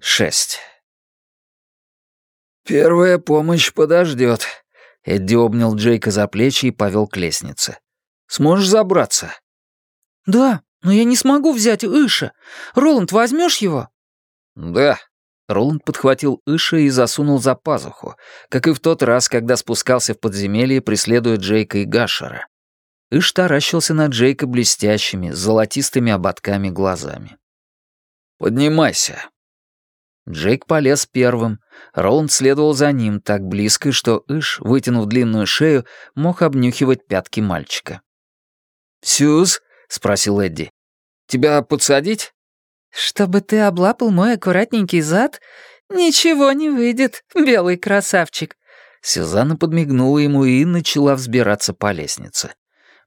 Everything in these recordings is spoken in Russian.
Шесть. «Первая помощь подождет», — Эдди обнял Джейка за плечи и повел к лестнице. «Сможешь забраться?» «Да, но я не смогу взять Иша. Роланд, возьмешь его?» «Да». Роланд подхватил Иша и засунул за пазуху, как и в тот раз, когда спускался в подземелье, преследуя Джейка и Гашера. Иш таращился на Джейка блестящими, золотистыми ободками глазами. «Поднимайся». Джейк полез первым. Роланд следовал за ним так близко, что Иш, вытянув длинную шею, мог обнюхивать пятки мальчика. «Сюз?» — спросил Эдди. «Тебя подсадить?» «Чтобы ты облапал мой аккуратненький зад? Ничего не выйдет, белый красавчик». Сюзанна подмигнула ему и начала взбираться по лестнице.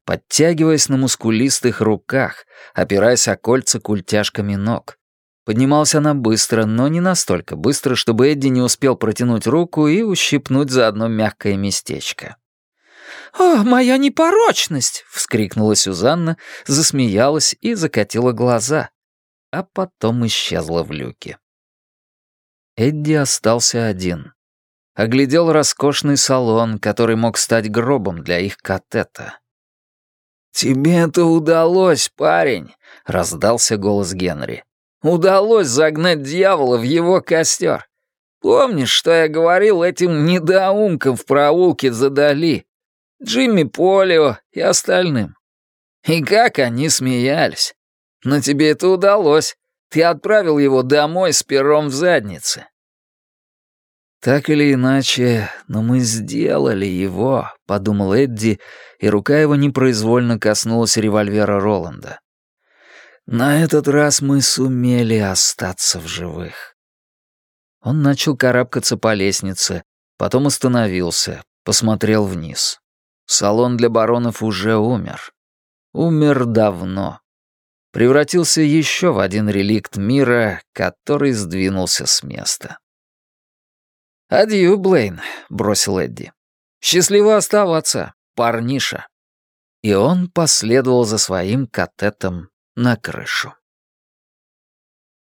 Подтягиваясь на мускулистых руках, опираясь о кольца культяшками ног. Поднималась она быстро, но не настолько быстро, чтобы Эдди не успел протянуть руку и ущипнуть заодно мягкое местечко. «О, моя непорочность!» — вскрикнула Сюзанна, засмеялась и закатила глаза, а потом исчезла в люке. Эдди остался один. Оглядел роскошный салон, который мог стать гробом для их катета. «Тебе это удалось, парень!» — раздался голос Генри. «Удалось загнать дьявола в его костер. Помнишь, что я говорил этим недоумкам в проулке задали? Джимми Полио и остальным. И как они смеялись. Но тебе это удалось. Ты отправил его домой с пером в заднице. «Так или иначе, но мы сделали его», — подумал Эдди, и рука его непроизвольно коснулась револьвера Роланда. «На этот раз мы сумели остаться в живых». Он начал карабкаться по лестнице, потом остановился, посмотрел вниз. Салон для баронов уже умер. Умер давно. Превратился еще в один реликт мира, который сдвинулся с места. «Адью, Блейн», — бросил Эдди. «Счастливо оставаться, парниша». И он последовал за своим катетом на крышу.